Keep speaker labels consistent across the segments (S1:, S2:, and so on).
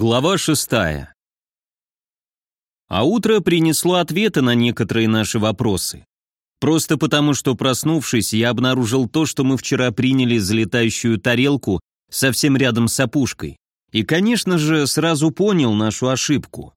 S1: Глава шестая. А утро принесло ответы на некоторые наши вопросы. Просто потому, что проснувшись, я обнаружил то, что мы вчера приняли за летающую тарелку совсем рядом с опушкой. И, конечно же, сразу понял нашу ошибку.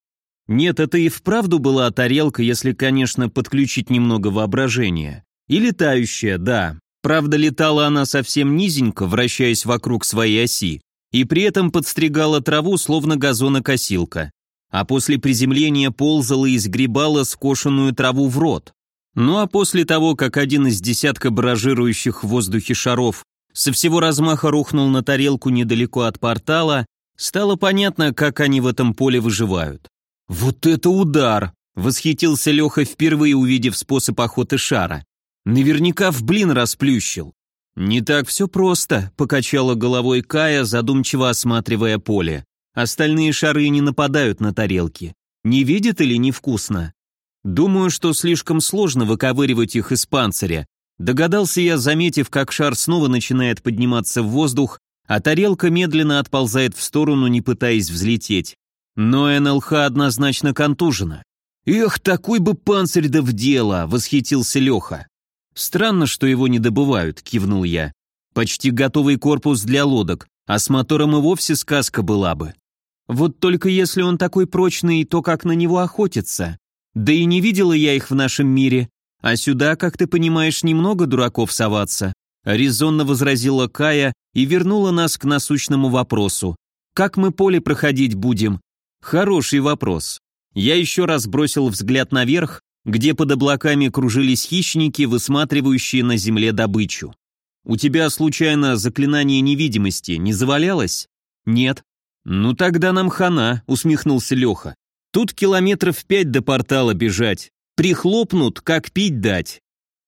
S1: Нет, это и вправду была тарелка, если, конечно, подключить немного воображения. И летающая, да. Правда, летала она совсем низенько, вращаясь вокруг своей оси и при этом подстригала траву, словно газонокосилка, а после приземления ползала и сгребала скошенную траву в рот. Ну а после того, как один из десятка баражирующих в воздухе шаров со всего размаха рухнул на тарелку недалеко от портала, стало понятно, как они в этом поле выживают. «Вот это удар!» — восхитился Леха, впервые увидев способ охоты шара. «Наверняка в блин расплющил. «Не так все просто», — покачала головой Кая, задумчиво осматривая поле. «Остальные шары не нападают на тарелки. Не видят или невкусно?» «Думаю, что слишком сложно выковыривать их из панциря», Догадался я, заметив, как шар снова начинает подниматься в воздух, а тарелка медленно отползает в сторону, не пытаясь взлететь. Но НЛХ однозначно контужена. «Эх, такой бы панцирь да в дело!» — восхитился Леха. «Странно, что его не добывают», — кивнул я. «Почти готовый корпус для лодок, а с мотором и вовсе сказка была бы. Вот только если он такой прочный, то как на него охотиться? Да и не видела я их в нашем мире, а сюда, как ты понимаешь, немного дураков соваться», — резонно возразила Кая и вернула нас к насущному вопросу. «Как мы поле проходить будем?» «Хороший вопрос». Я еще раз бросил взгляд наверх где под облаками кружились хищники, высматривающие на земле добычу. «У тебя, случайно, заклинание невидимости не завалялось?» «Нет». «Ну тогда нам хана», — усмехнулся Леха. «Тут километров пять до портала бежать. Прихлопнут, как пить дать».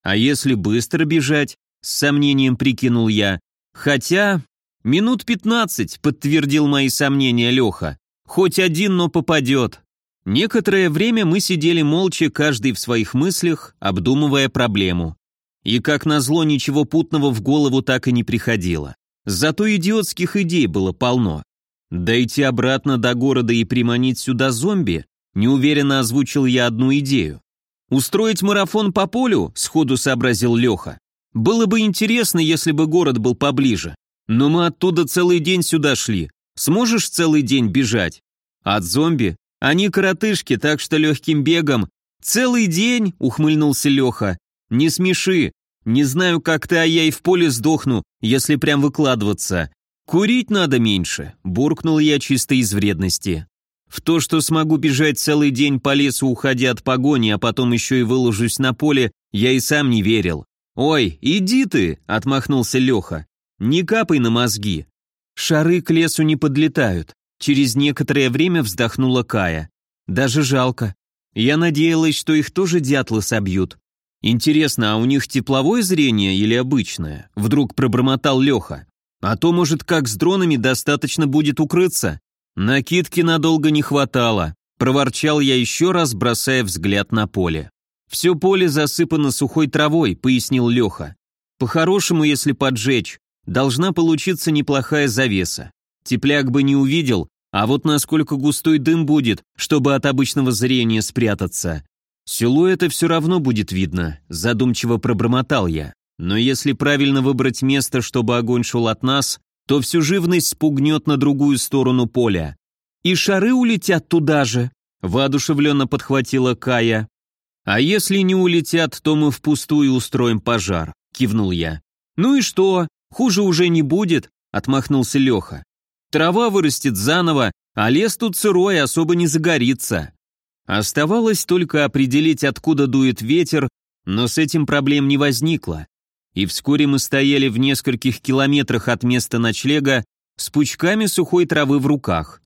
S1: «А если быстро бежать?» — с сомнением прикинул я. «Хотя...» «Минут пятнадцать», — подтвердил мои сомнения Леха. «Хоть один, но попадет. Некоторое время мы сидели молча, каждый в своих мыслях, обдумывая проблему. И, как назло, ничего путного в голову так и не приходило. Зато идиотских идей было полно. Дойти обратно до города и приманить сюда зомби, неуверенно озвучил я одну идею. «Устроить марафон по полю?» – сходу сообразил Леха. «Было бы интересно, если бы город был поближе. Но мы оттуда целый день сюда шли. Сможешь целый день бежать? От зомби? Они коротышки, так что легким бегом. Целый день, ухмыльнулся Леха. Не смеши. Не знаю, как ты, а я и в поле сдохну, если прям выкладываться. Курить надо меньше, буркнул я чисто из вредности. В то, что смогу бежать целый день по лесу, уходя от погони, а потом еще и выложусь на поле, я и сам не верил. «Ой, иди ты!» — отмахнулся Леха. «Не капай на мозги. Шары к лесу не подлетают. Через некоторое время вздохнула Кая. Даже жалко. Я надеялась, что их тоже дятлы собьют. Интересно, а у них тепловое зрение или обычное? Вдруг пробормотал Леха. А то, может, как с дронами достаточно будет укрыться? Накидки надолго не хватало. Проворчал я еще раз, бросая взгляд на поле. «Все поле засыпано сухой травой», — пояснил Леха. «По-хорошему, если поджечь, должна получиться неплохая завеса. Тепляк бы не увидел, а вот насколько густой дым будет, чтобы от обычного зрения спрятаться. Силуэта все равно будет видно, задумчиво пробормотал я. Но если правильно выбрать место, чтобы огонь шел от нас, то всю живность спугнет на другую сторону поля. И шары улетят туда же, воодушевленно подхватила Кая. А если не улетят, то мы впустую устроим пожар, кивнул я. Ну и что, хуже уже не будет, отмахнулся Леха. Трава вырастет заново, а лес тут сырой, особо не загорится. Оставалось только определить, откуда дует ветер, но с этим проблем не возникло. И вскоре мы стояли в нескольких километрах от места ночлега с пучками сухой травы в руках.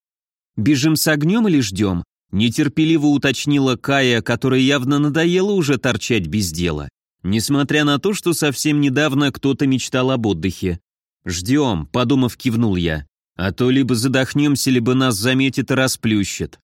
S1: «Бежим с огнем или ждем?» – нетерпеливо уточнила Кая, которая явно надоело уже торчать без дела. Несмотря на то, что совсем недавно кто-то мечтал об отдыхе. «Ждем», – подумав, кивнул я. А то либо задохнемся, либо нас заметит и расплющит.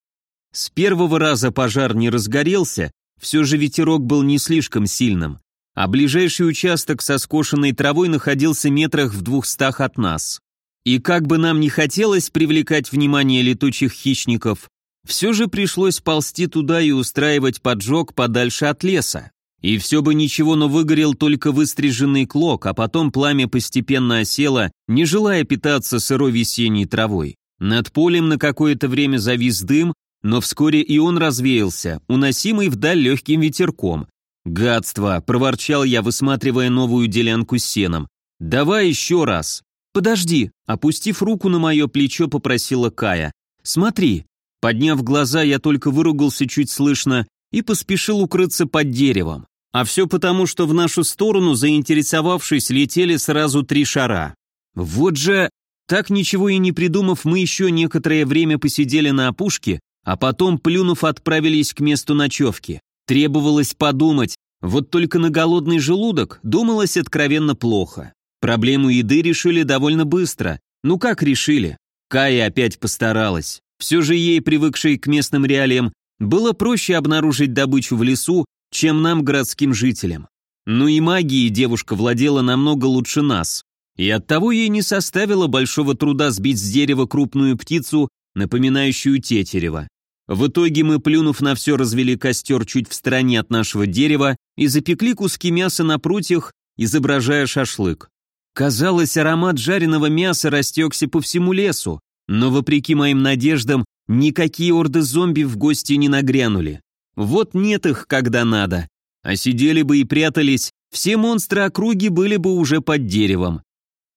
S1: С первого раза пожар не разгорелся, все же ветерок был не слишком сильным, а ближайший участок со скошенной травой находился метрах в двухстах от нас. И как бы нам ни хотелось привлекать внимание летучих хищников, все же пришлось ползти туда и устраивать поджог подальше от леса. И все бы ничего, но выгорел только выстриженный клок, а потом пламя постепенно осело, не желая питаться сырой весенней травой. Над полем на какое-то время завис дым, но вскоре и он развеялся, уносимый вдаль легким ветерком. «Гадство!» – проворчал я, высматривая новую делянку с сеном. «Давай еще раз!» «Подожди!» – опустив руку на мое плечо, попросила Кая. «Смотри!» Подняв глаза, я только выругался чуть слышно и поспешил укрыться под деревом. А все потому, что в нашу сторону, заинтересовавшись, летели сразу три шара. Вот же... Так ничего и не придумав, мы еще некоторое время посидели на опушке, а потом, плюнув, отправились к месту ночевки. Требовалось подумать, вот только на голодный желудок думалось откровенно плохо. Проблему еды решили довольно быстро. Ну как решили? Кая опять постаралась. Все же ей, привыкшей к местным реалиям, было проще обнаружить добычу в лесу, чем нам, городским жителям. Ну и магией девушка владела намного лучше нас. И оттого ей не составило большого труда сбить с дерева крупную птицу, напоминающую тетерева. В итоге мы, плюнув на все, развели костер чуть в стороне от нашего дерева и запекли куски мяса на прутьях, изображая шашлык. Казалось, аромат жареного мяса растекся по всему лесу, но, вопреки моим надеждам, никакие орды зомби в гости не нагрянули. Вот нет их, когда надо. А сидели бы и прятались, все монстры округи были бы уже под деревом.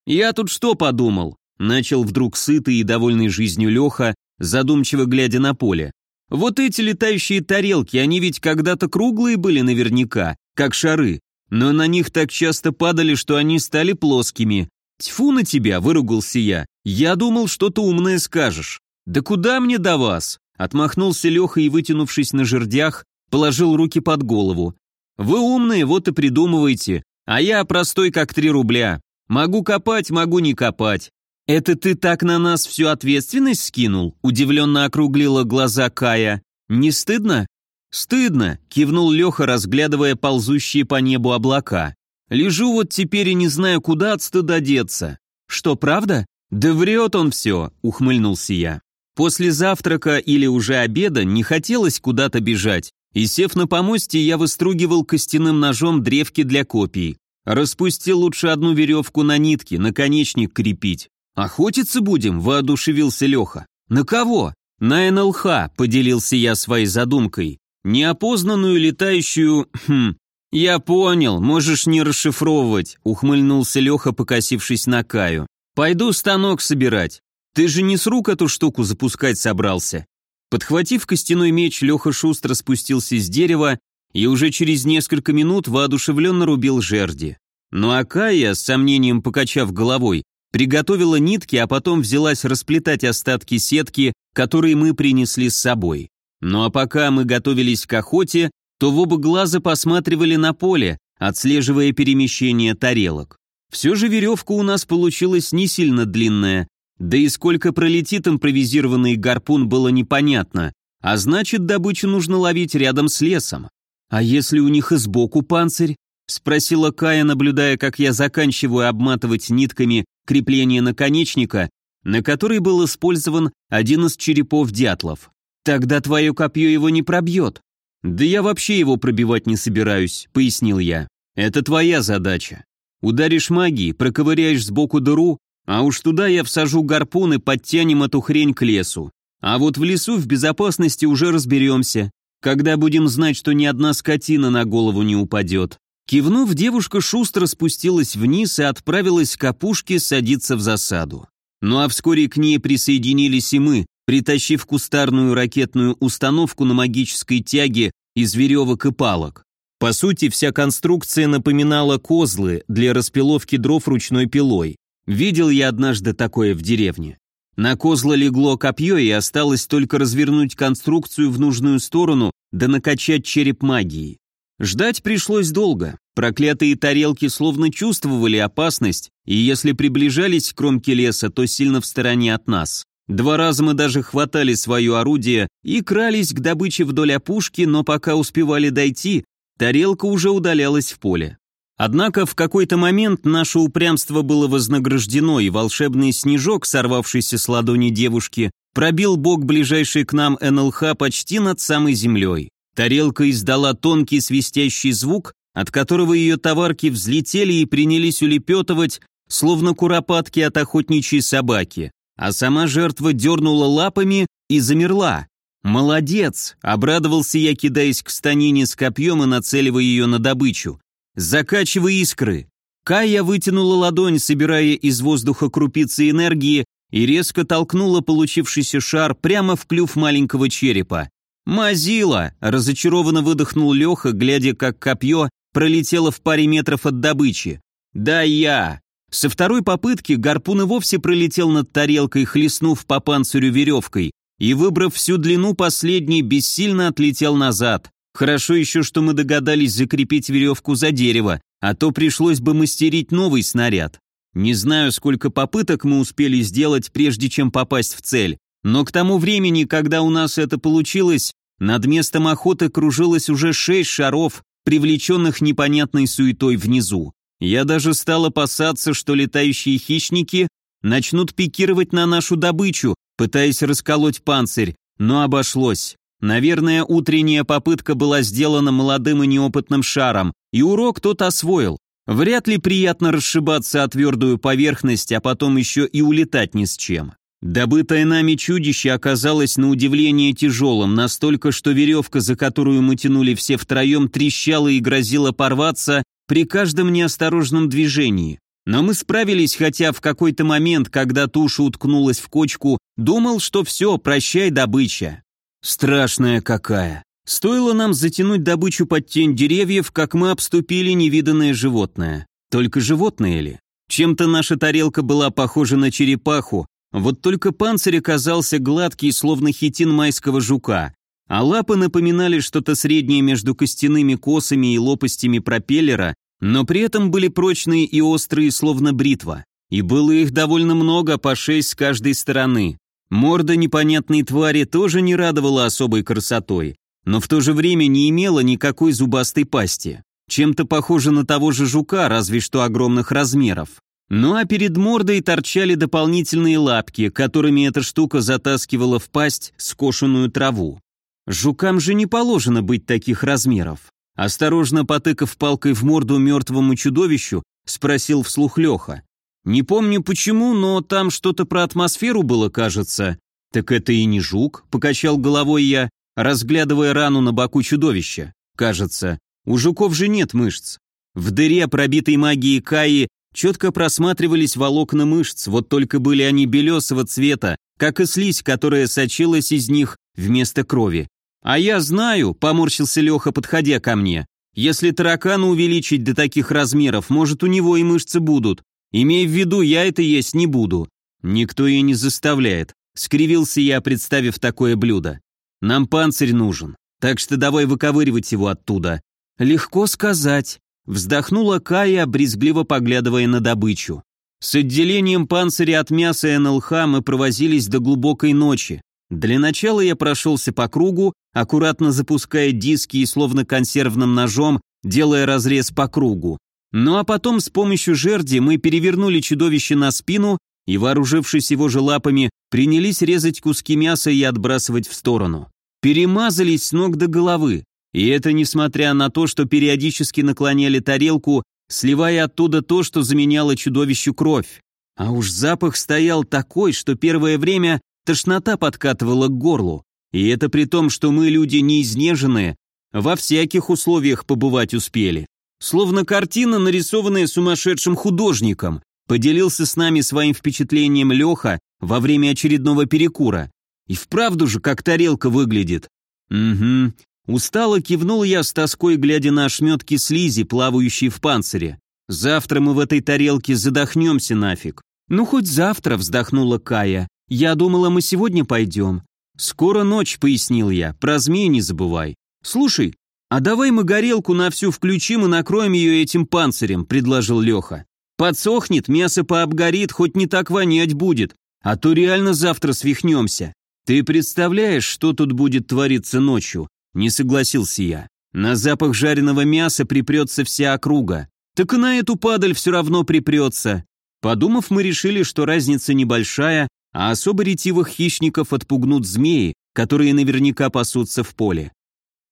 S1: «Я тут что подумал?» Начал вдруг сытый и довольный жизнью Леха, задумчиво глядя на поле. «Вот эти летающие тарелки, они ведь когда-то круглые были наверняка, как шары, но на них так часто падали, что они стали плоскими. Тьфу на тебя!» – выругался я. «Я думал, что-то умное скажешь». «Да куда мне до вас?» Отмахнулся Леха и, вытянувшись на жердях, положил руки под голову. «Вы умные, вот и придумывайте, а я простой как три рубля. Могу копать, могу не копать». «Это ты так на нас всю ответственность скинул?» Удивленно округлила глаза Кая. «Не стыдно?» «Стыдно», — кивнул Леха, разглядывая ползущие по небу облака. «Лежу вот теперь и не знаю, куда от стыда деться». «Что, правда?» «Да врет он все», — ухмыльнулся я. После завтрака или уже обеда не хотелось куда-то бежать, и, сев на помосте, я выстругивал костяным ножом древки для копий. Распустил лучше одну веревку на нитке, наконечник крепить. «Охотиться будем?» – воодушевился Леха. «На кого?» «На НЛХ», – поделился я своей задумкой. «Неопознанную летающую...» хм, «Я понял, можешь не расшифровывать», – ухмыльнулся Леха, покосившись на Каю. «Пойду станок собирать. Ты же не с рук эту штуку запускать собрался. Подхватив костяной меч, Леха шустро спустился с дерева и уже через несколько минут воодушевленно рубил жерди. Ну а Кая, с сомнением покачав головой, приготовила нитки, а потом взялась расплетать остатки сетки, которые мы принесли с собой. Ну а пока мы готовились к охоте, то в оба глаза посматривали на поле, отслеживая перемещение тарелок. Все же веревка у нас получилась не сильно длинная, да и сколько пролетит импровизированный гарпун было непонятно, а значит, добычу нужно ловить рядом с лесом. А если у них и сбоку панцирь? Спросила Кая, наблюдая, как я заканчиваю обматывать нитками крепление наконечника, на который был использован один из черепов дятлов. Тогда твое копье его не пробьет. Да я вообще его пробивать не собираюсь, пояснил я. Это твоя задача. Ударишь магией, проковыряешь сбоку дыру, а уж туда я всажу гарпун и подтянем эту хрень к лесу. А вот в лесу в безопасности уже разберемся, когда будем знать, что ни одна скотина на голову не упадет. Кивнув, девушка шустро спустилась вниз и отправилась к опушке садиться в засаду. Ну а вскоре к ней присоединились и мы, притащив кустарную ракетную установку на магической тяге из веревок и палок. По сути, вся конструкция напоминала козлы для распиловки дров ручной пилой. Видел я однажды такое в деревне. На козла легло копье, и осталось только развернуть конструкцию в нужную сторону, да накачать череп магией. Ждать пришлось долго. Проклятые тарелки словно чувствовали опасность, и если приближались к кромке леса, то сильно в стороне от нас. Два раза мы даже хватали свое орудие и крались к добыче вдоль опушки, но пока успевали дойти, тарелка уже удалялась в поле. Однако в какой-то момент наше упрямство было вознаграждено, и волшебный снежок, сорвавшийся с ладони девушки, пробил бок ближайший к нам НЛХ почти над самой землей. Тарелка издала тонкий свистящий звук, от которого ее товарки взлетели и принялись улепетывать, словно куропатки от охотничьей собаки, а сама жертва дернула лапами и замерла. «Молодец!» — обрадовался я, кидаясь к станине с копьем и нацеливая ее на добычу. «Закачивай искры!» Кая вытянула ладонь, собирая из воздуха крупицы энергии, и резко толкнула получившийся шар прямо в клюв маленького черепа. «Мазила!» – разочарованно выдохнул Леха, глядя, как копье пролетело в паре метров от добычи. «Да я!» Со второй попытки гарпун и вовсе пролетел над тарелкой, хлестнув по панцирю веревкой, и, выбрав всю длину, последний бессильно отлетел назад. Хорошо еще, что мы догадались закрепить веревку за дерево, а то пришлось бы мастерить новый снаряд. Не знаю, сколько попыток мы успели сделать, прежде чем попасть в цель, но к тому времени, когда у нас это получилось, над местом охоты кружилось уже шесть шаров, привлеченных непонятной суетой внизу. Я даже стал опасаться, что летающие хищники начнут пикировать на нашу добычу, пытаясь расколоть панцирь, но обошлось. Наверное, утренняя попытка была сделана молодым и неопытным шаром, и урок тот освоил. Вряд ли приятно расшибаться о твердую поверхность, а потом еще и улетать ни с чем. Добытое нами чудище оказалось на удивление тяжелым, настолько, что веревка, за которую мы тянули все втроем, трещала и грозила порваться при каждом неосторожном движении. Но мы справились, хотя в какой-то момент, когда туша уткнулась в кочку, думал, что все, прощай, добыча. Страшная какая. Стоило нам затянуть добычу под тень деревьев, как мы обступили невиданное животное. Только животное ли? Чем-то наша тарелка была похожа на черепаху, вот только панцирь оказался гладкий, словно хитин майского жука, а лапы напоминали что-то среднее между костяными косами и лопастями пропеллера, но при этом были прочные и острые, словно бритва. И было их довольно много, по шесть с каждой стороны. Морда непонятной твари тоже не радовала особой красотой, но в то же время не имела никакой зубастой пасти. Чем-то похоже на того же жука, разве что огромных размеров. Ну а перед мордой торчали дополнительные лапки, которыми эта штука затаскивала в пасть скошенную траву. Жукам же не положено быть таких размеров. Осторожно потыкав палкой в морду мертвому чудовищу, спросил вслух Леха. Не помню почему, но там что-то про атмосферу было, кажется. Так это и не жук, покачал головой я, разглядывая рану на боку чудовища. Кажется, у жуков же нет мышц. В дыре, пробитой магией Каи, четко просматривались волокна мышц, вот только были они белесого цвета, как и слизь, которая сочилась из них вместо крови. «А я знаю», — поморщился Леха, подходя ко мне, «если таракана увеличить до таких размеров, может, у него и мышцы будут. Имей в виду, я это есть не буду». «Никто и не заставляет», — скривился я, представив такое блюдо. «Нам панцирь нужен, так что давай выковыривать его оттуда». «Легко сказать», Вздохнула Кая, брезгливо поглядывая на добычу. С отделением панциря от мяса НЛХ мы провозились до глубокой ночи. Для начала я прошелся по кругу, аккуратно запуская диски и словно консервным ножом, делая разрез по кругу. Ну а потом с помощью жерди мы перевернули чудовище на спину и, вооружившись его же лапами, принялись резать куски мяса и отбрасывать в сторону. Перемазались с ног до головы. И это несмотря на то, что периодически наклоняли тарелку, сливая оттуда то, что заменяло чудовищу кровь. А уж запах стоял такой, что первое время тошнота подкатывала к горлу. И это при том, что мы люди не изнеженные, во всяких условиях побывать успели. Словно картина, нарисованная сумасшедшим художником, поделился с нами своим впечатлением Леха во время очередного перекура. И вправду же, как тарелка выглядит. Угу, Устало кивнул я с тоской, глядя на ошметки слизи, плавающие в панцире. Завтра мы в этой тарелке задохнемся нафиг. Ну хоть завтра, вздохнула Кая. Я думала, мы сегодня пойдем. Скоро ночь, пояснил я, про змей не забывай. Слушай, а давай мы горелку на всю включим и накроем ее этим панцирем, предложил Леха. Подсохнет, мясо пообгорит, хоть не так вонять будет, а то реально завтра свихнемся. Ты представляешь, что тут будет твориться ночью? Не согласился я. На запах жареного мяса припрется вся округа. так и на эту падаль все равно припрется. Подумав, мы решили, что разница небольшая, а особо ретивых хищников отпугнут змеи, которые наверняка пасутся в поле.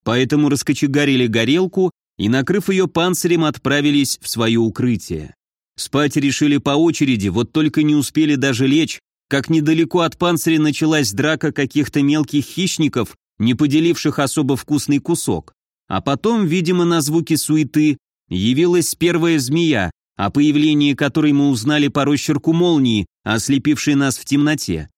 S1: Поэтому раскочегарили горелку и, накрыв ее панцирем, отправились в свое укрытие. Спать решили по очереди, вот только не успели даже лечь, как недалеко от панциря началась драка каких-то мелких хищников, не поделивших особо вкусный кусок. А потом, видимо, на звуки суеты, явилась первая змея, о появлении которой мы узнали по росчерку молнии, ослепившей нас в темноте.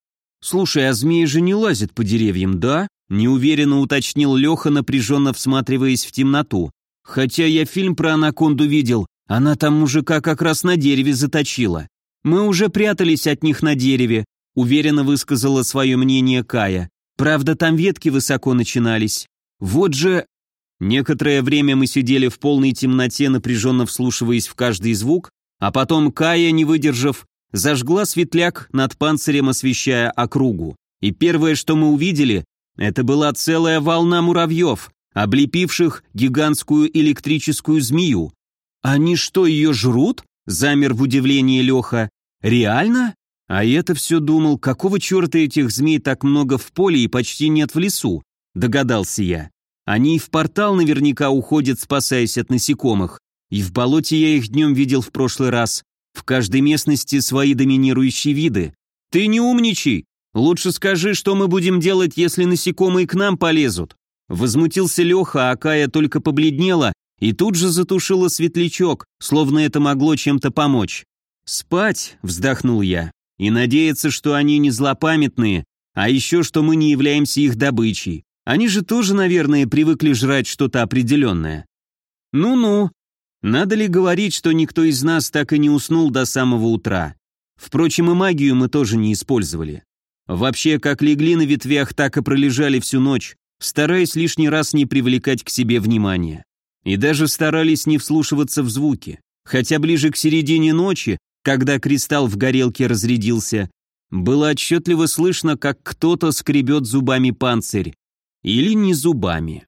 S1: «Слушай, а змеи же не лазят по деревьям, да?» Неуверенно уточнил Леха, напряженно всматриваясь в темноту. «Хотя я фильм про анаконду видел, она там мужика как раз на дереве заточила. Мы уже прятались от них на дереве», уверенно высказала свое мнение Кая. «Правда, там ветки высоко начинались. Вот же...» Некоторое время мы сидели в полной темноте, напряженно вслушиваясь в каждый звук, а потом Кая, не выдержав, зажгла светляк над панцирем, освещая округу. И первое, что мы увидели, это была целая волна муравьев, облепивших гигантскую электрическую змею. «Они что, ее жрут?» – замер в удивлении Леха. «Реально?» А я-то все думал, какого черта этих змей так много в поле и почти нет в лесу, догадался я. Они и в портал наверняка уходят, спасаясь от насекомых. И в болоте я их днем видел в прошлый раз. В каждой местности свои доминирующие виды. Ты не умничай. Лучше скажи, что мы будем делать, если насекомые к нам полезут. Возмутился Леха, а Кая только побледнела и тут же затушила светлячок, словно это могло чем-то помочь. «Спать», — вздохнул я, — «и надеяться, что они не злопамятные, а еще, что мы не являемся их добычей. Они же тоже, наверное, привыкли жрать что-то определенное. Ну-ну. Надо ли говорить, что никто из нас так и не уснул до самого утра? Впрочем, и магию мы тоже не использовали. Вообще, как легли на ветвях, так и пролежали всю ночь, стараясь лишний раз не привлекать к себе внимания. И даже старались не вслушиваться в звуки. Хотя ближе к середине ночи, когда кристалл в горелке разрядился, было отчетливо слышно, как кто-то скребет зубами панцирь, или не зубами.